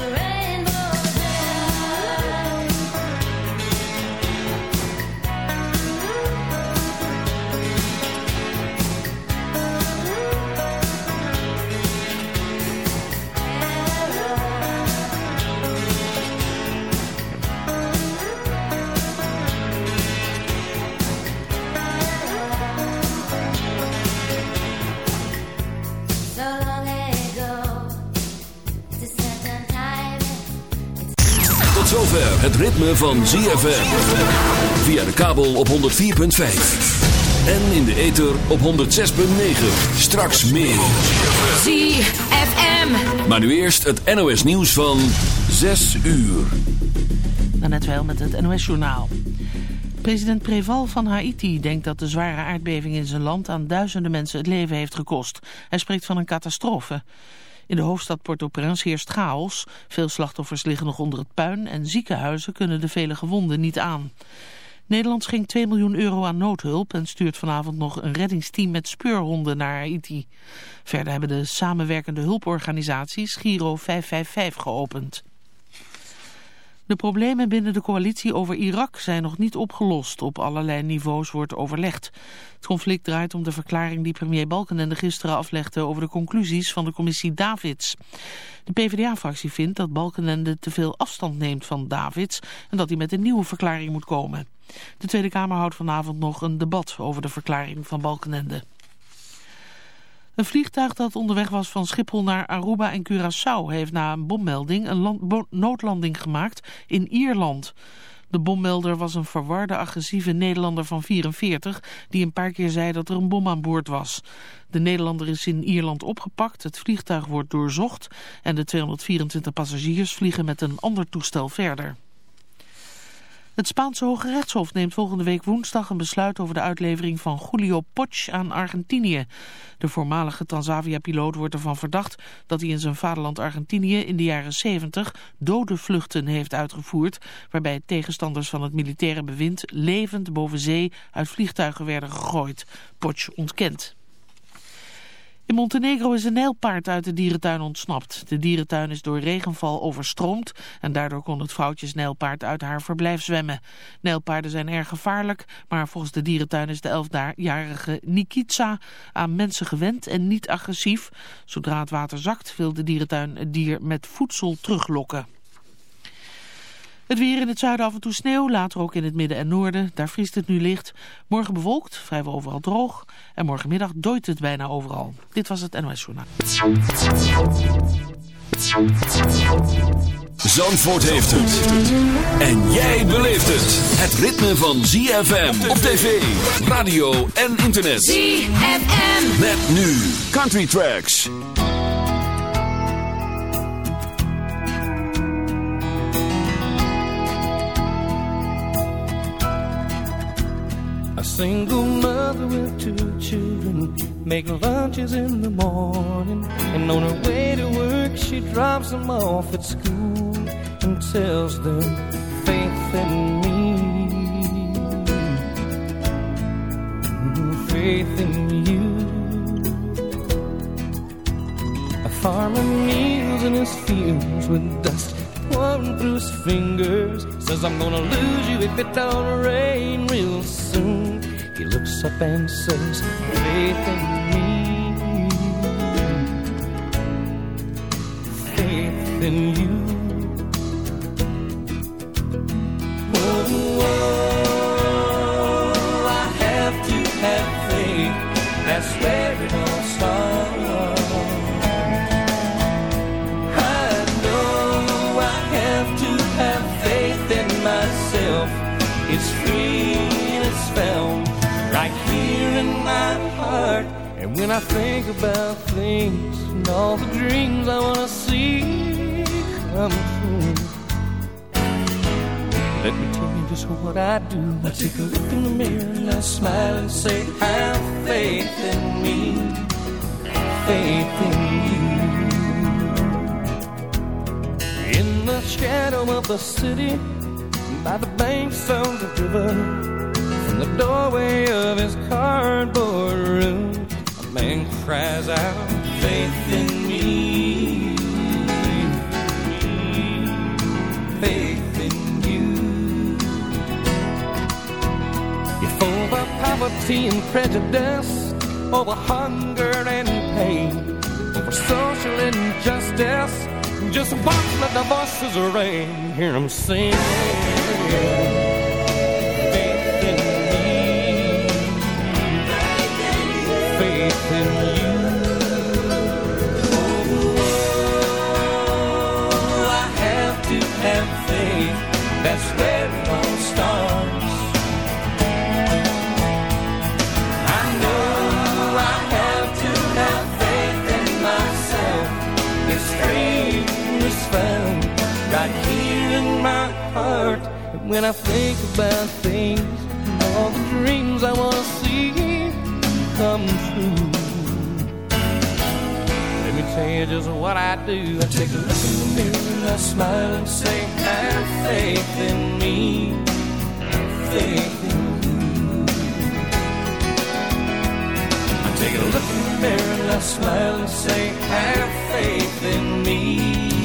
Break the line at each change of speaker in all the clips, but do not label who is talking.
the. Ritme van ZFM. Via de kabel op 104.5. En in de ether op 106.9. Straks meer.
ZFM.
Maar nu eerst het NOS nieuws van 6 uur.
net wel met het NOS journaal. President Preval van Haiti denkt dat de zware aardbeving in zijn land aan duizenden mensen het leven heeft gekost. Hij spreekt van een catastrofe. In de hoofdstad Port-au-Prince heerst chaos. Veel slachtoffers liggen nog onder het puin en ziekenhuizen kunnen de vele gewonden niet aan. Nederland schenkt 2 miljoen euro aan noodhulp en stuurt vanavond nog een reddingsteam met speurhonden naar Haiti. Verder hebben de samenwerkende hulporganisaties Giro 555 geopend. De problemen binnen de coalitie over Irak zijn nog niet opgelost. Op allerlei niveaus wordt overlegd. Het conflict draait om de verklaring die premier Balkenende gisteren aflegde over de conclusies van de commissie Davids. De PvdA-fractie vindt dat Balkenende te veel afstand neemt van Davids en dat hij met een nieuwe verklaring moet komen. De Tweede Kamer houdt vanavond nog een debat over de verklaring van Balkenende. Een vliegtuig dat onderweg was van Schiphol naar Aruba en Curaçao heeft na een bommelding een noodlanding gemaakt in Ierland. De bommelder was een verwarde agressieve Nederlander van 44 die een paar keer zei dat er een bom aan boord was. De Nederlander is in Ierland opgepakt, het vliegtuig wordt doorzocht en de 224 passagiers vliegen met een ander toestel verder. Het Spaanse Hoge Rechtshof neemt volgende week woensdag een besluit over de uitlevering van Julio Poch aan Argentinië. De voormalige Transavia-piloot wordt ervan verdacht dat hij in zijn vaderland Argentinië in de jaren 70 dode vluchten heeft uitgevoerd, waarbij tegenstanders van het militaire bewind levend boven zee uit vliegtuigen werden gegooid. Poch ontkent. In Montenegro is een nijlpaard uit de dierentuin ontsnapt. De dierentuin is door regenval overstroomd en daardoor kon het vrouwtjes nijlpaard uit haar verblijf zwemmen. Nijlpaarden zijn erg gevaarlijk, maar volgens de dierentuin is de 11-jarige Nikitsa aan mensen gewend en niet agressief. Zodra het water zakt wil de dierentuin het dier met voedsel teruglokken. Het weer in het zuiden af en toe sneeuw, later ook in het midden en noorden. Daar vriest het nu licht. Morgen bewolkt, vrijwel overal droog. En morgenmiddag dooit het bijna overal. Dit was het NOS Journaal.
Zandvoort heeft het. En jij beleeft het. Het ritme van ZFM op tv, radio en internet.
ZFM.
Met nu Country Tracks.
Single mother with two children, make lunches in the morning. And on her way to work, she drops them off at school and tells them faith in me. Mm-hmm. Faith in you. A farmer kneels in his fields with dust pouring through his fingers. Says, I'm gonna lose you if it don't rain real soon. He looks up and says, faith in me, faith in you. I think about things and all the dreams I want to see come true, let me tell you just what I do. I take a look in the mirror and I smile and say, Have faith in me, faith in you. In the shadow of the city, by the banks of the river in the doorway of his cardboard room, man cries out, faith in me. Faith in you. If over poverty and prejudice, over hunger and pain, over social injustice, just watch let the voices ring, hear them sing. When I think about things, all the dreams I want to see come true. Let me tell you just what I do. I take a look in the mirror and I smile and say, Have faith in me. Faith in you. I take a look in the mirror and I smile and say, Have faith in me.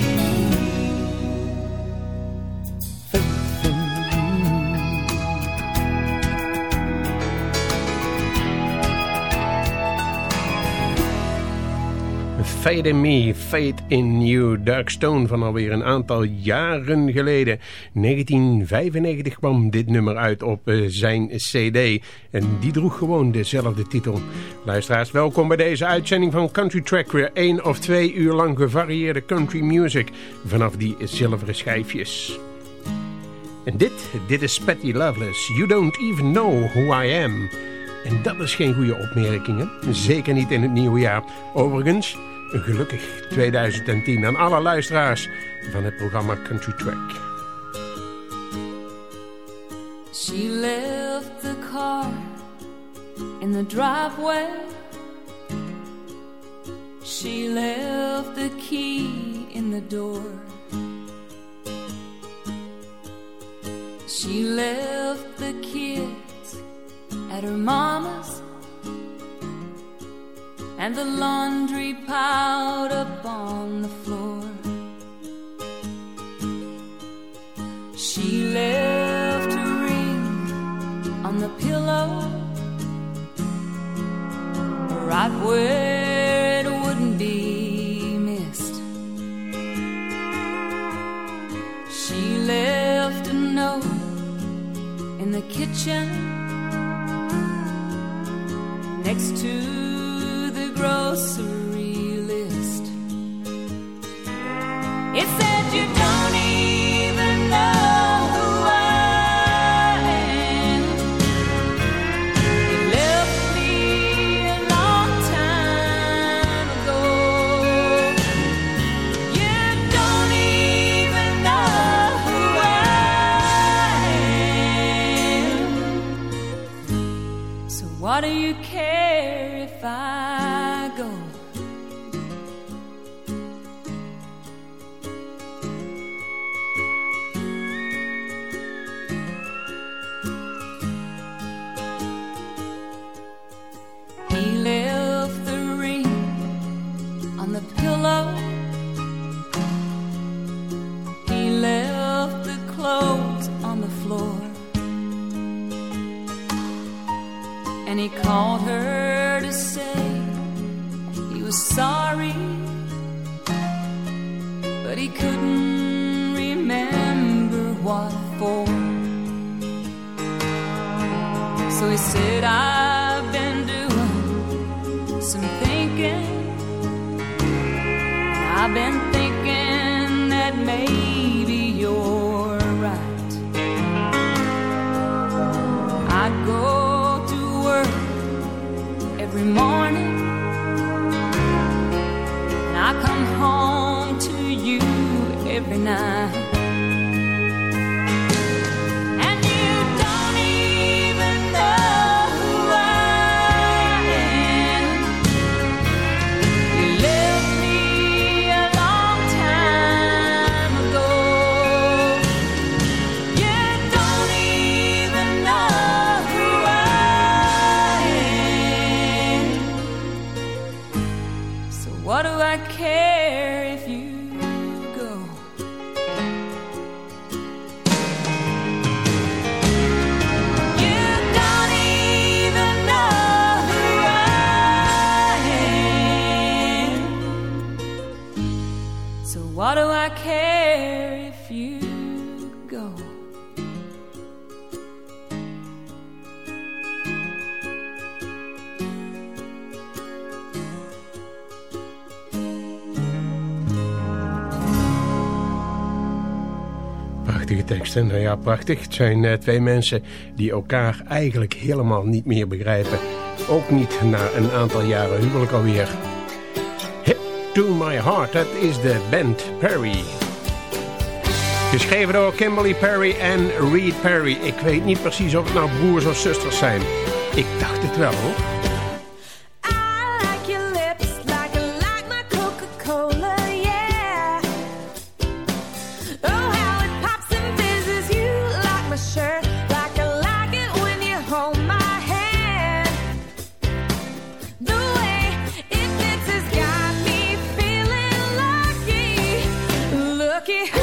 Fate in Me, Fate in You. Dark Stone van alweer een aantal jaren geleden. 1995 kwam dit nummer uit op eh, zijn cd. En die droeg gewoon dezelfde titel. Luisteraars, welkom bij deze uitzending van Country Track. Weer één of twee uur lang gevarieerde country music. Vanaf die zilveren schijfjes. En dit, dit is Patty Loveless. You don't even know who I am. En dat is geen goede opmerking, hè? Zeker niet in het nieuwe jaar. Overigens, gelukkig 2010 aan alle luisteraars van het programma Country Track.
She left the car in the driveway. She left the key in the door. She left the kids at her mama's and the laundry piled up on the floor. She left a ring on the pillow, right where it wouldn't be missed. She left a note in the kitchen next to grocery
Nou ja, prachtig. Het zijn uh, twee mensen die elkaar eigenlijk helemaal niet meer begrijpen. Ook niet na een aantal jaren huwelijk alweer. Hip to my heart, dat is de band Perry. Geschreven door Kimberly Perry en Reed Perry. Ik weet niet precies of het nou broers of zusters zijn. Ik dacht het wel hoor.
lucky.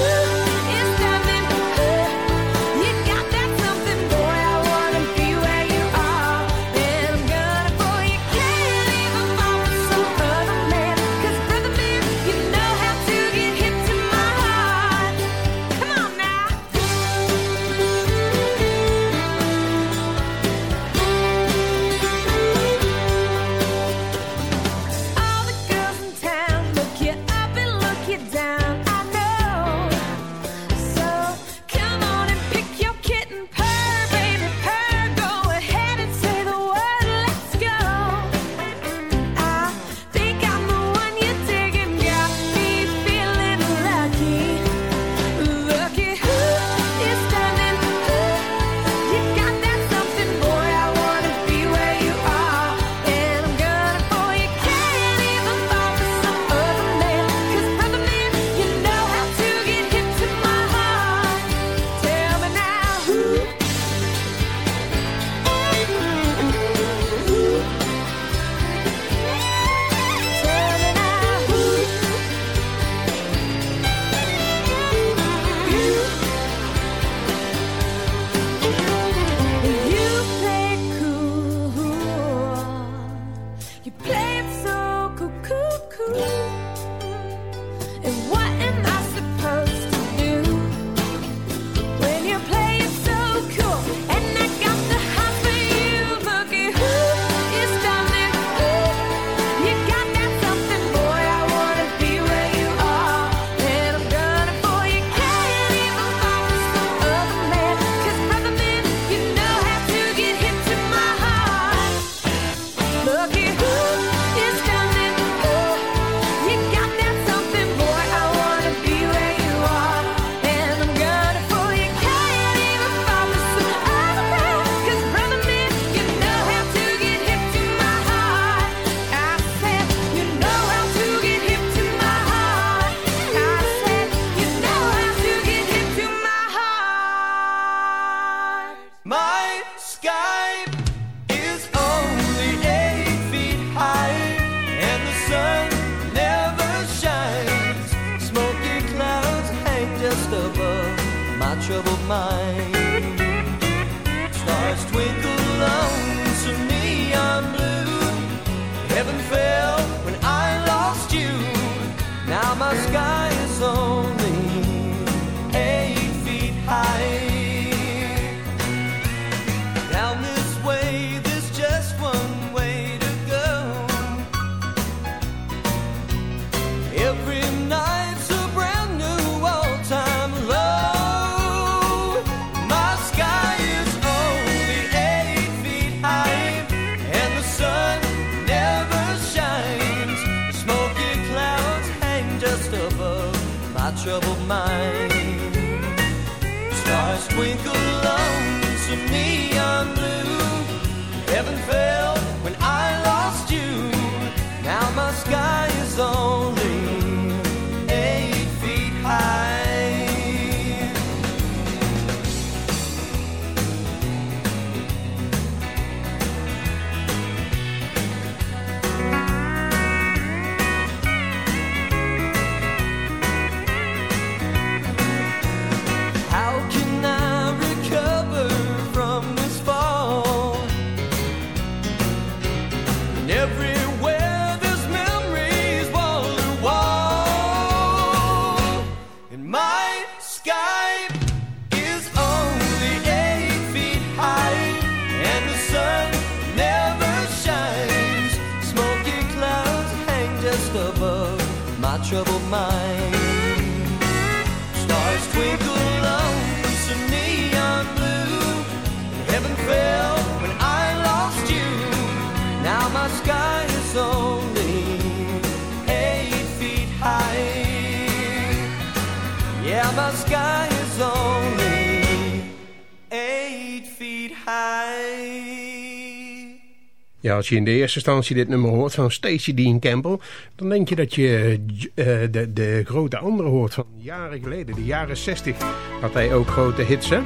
Ja, als je in de eerste instantie dit nummer hoort van Stacey Dean Campbell... dan denk je dat je uh, de, de grote andere hoort van jaren geleden. De jaren 60 had hij ook grote hits, hè?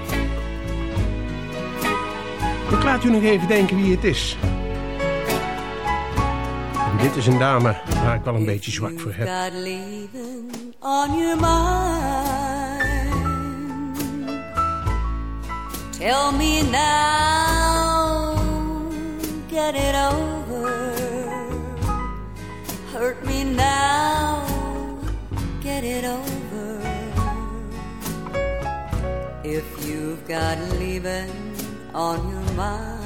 Ik laat u nog even denken wie het is. En dit is een dame waar ik wel een beetje zwak voor heb. Tell me now get it over. Hurt me now, get it over. If you've got leaving on your mind,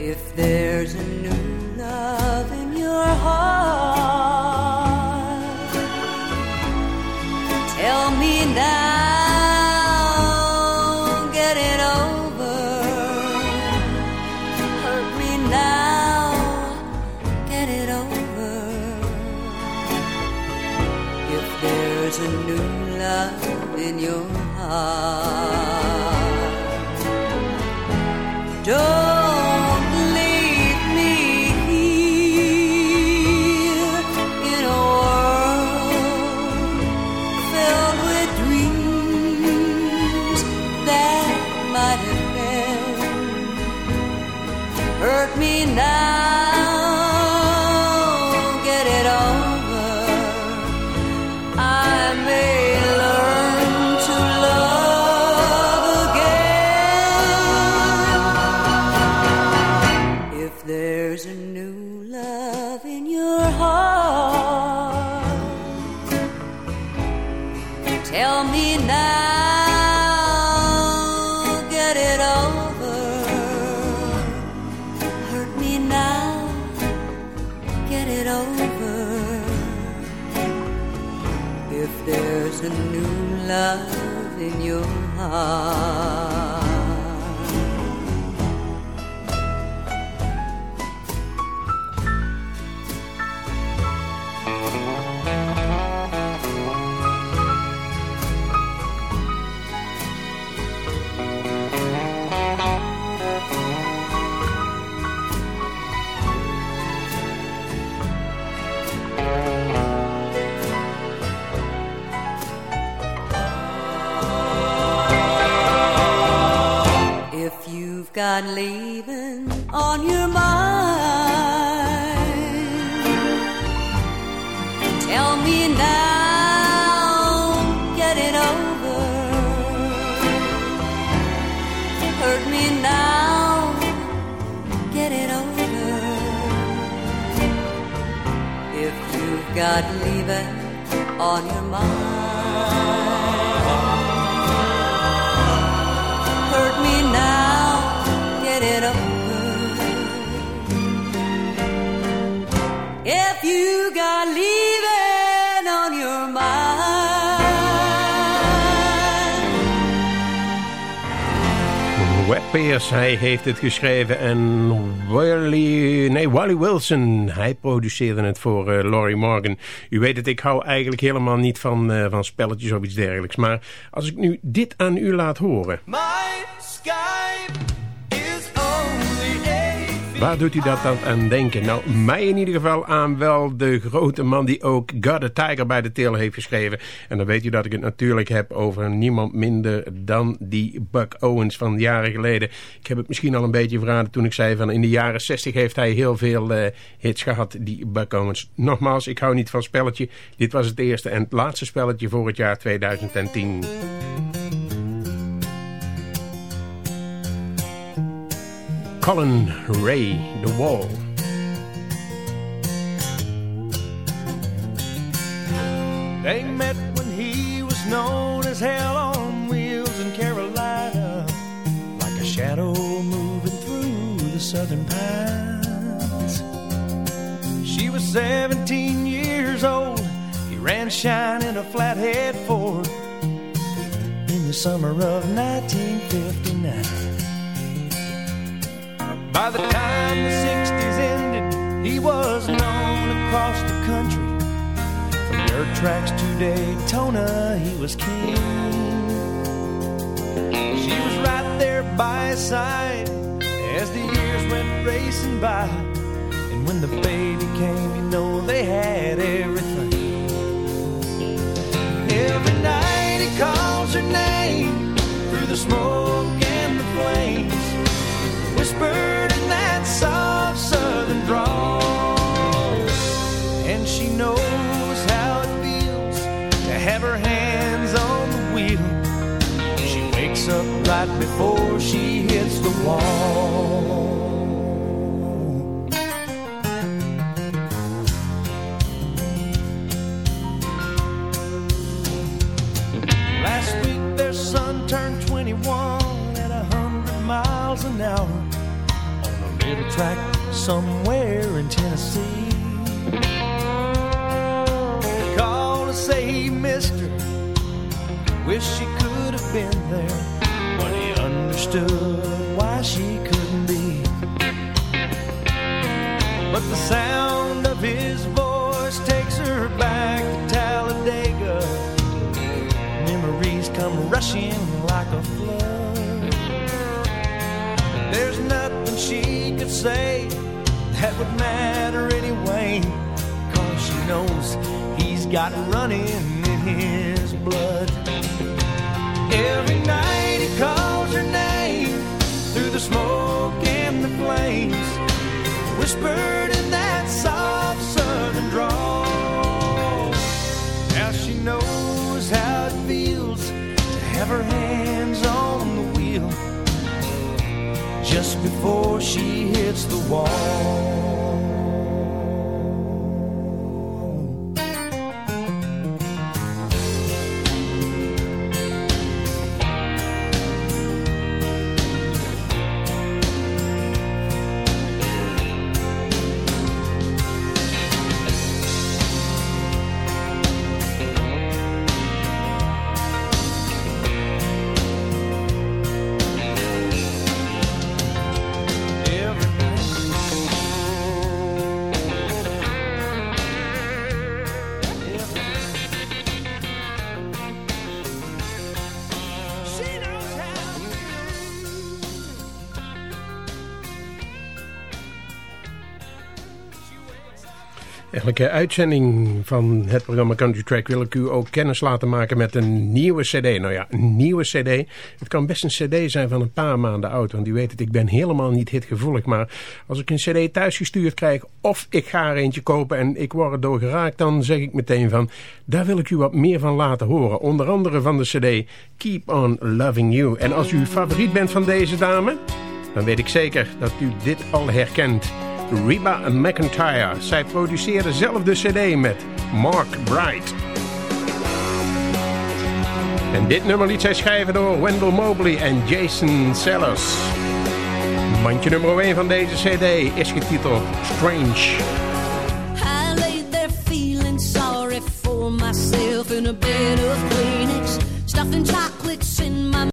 if there's a new love in your heart, tell me now. Me now, get it over. Hurt me now, get it over. If you've got leaving on your mind. Pierce, hij heeft het geschreven en Wally, nee, Wally Wilson, hij produceerde het voor uh, Laurie Morgan. U weet het, ik hou eigenlijk helemaal niet van, uh, van spelletjes of iets dergelijks. Maar als ik nu dit aan u laat horen... My Skype Waar doet u dat dan aan denken? Nou, mij in ieder geval aan wel de grote man die ook God a Tiger bij de tail heeft geschreven. En dan weet u dat ik het natuurlijk heb over niemand minder dan die Buck Owens van jaren geleden. Ik heb het misschien al een beetje verraden toen ik zei van in de jaren 60 heeft hij heel veel uh, hits gehad, die Buck Owens. Nogmaals, ik hou niet van spelletje. Dit was het eerste en het laatste spelletje voor het jaar 2010. Colin Ray, The Wall.
They met when he was known as Hell on Wheels in Carolina, like a shadow moving through the southern pines. She was 17 years old. He ran shine in a flathead Ford in the summer of 1959. By the time the 60s ended, he was known across the country. From dirt tracks to Daytona, he was king. She was right there by his side as the years went racing by. And when the baby came, you know they had everything. Every night he calls her name through the smoke and the flames, whispered in that soft southern drawl. And she knows how it feels to have her hands on the wheel. She wakes up right before she hits the wall. Last week their son turned 21 at a hundred miles an hour little track somewhere in Tennessee. He called to say her, wish she could have been there, but he understood why she couldn't be. But the sound of his voice takes her back to Talladega memories come rushing like a flood. There's nothing she say that would matter anyway, cause she knows he's got running in his blood. Every night he calls her name through the smoke and the flames, whispered in that soft southern drawl. Now she knows how it feels to have her hands before she hits the wall.
Uitzending van het programma Country Track wil ik u ook kennis laten maken met een nieuwe cd. Nou ja, een nieuwe cd. Het kan best een cd zijn van een paar maanden oud, want u weet het, ik ben helemaal niet hitgevoelig. Maar als ik een cd thuisgestuurd krijg of ik ga er eentje kopen en ik word erdoor geraakt, dan zeg ik meteen van, daar wil ik u wat meer van laten horen. Onder andere van de cd Keep On Loving You. En als u favoriet bent van deze dame, dan weet ik zeker dat u dit al herkent. Reba McIntyre. Zij produceerde zelf de cd met Mark Bright. En dit nummer liet zij schrijven door Wendell Mobley en Jason Sellers. Mandje nummer 1 van deze cd is getiteld Strange.
I lay there feeling sorry for myself in a bed of Kleenex, stuffing chocolates in my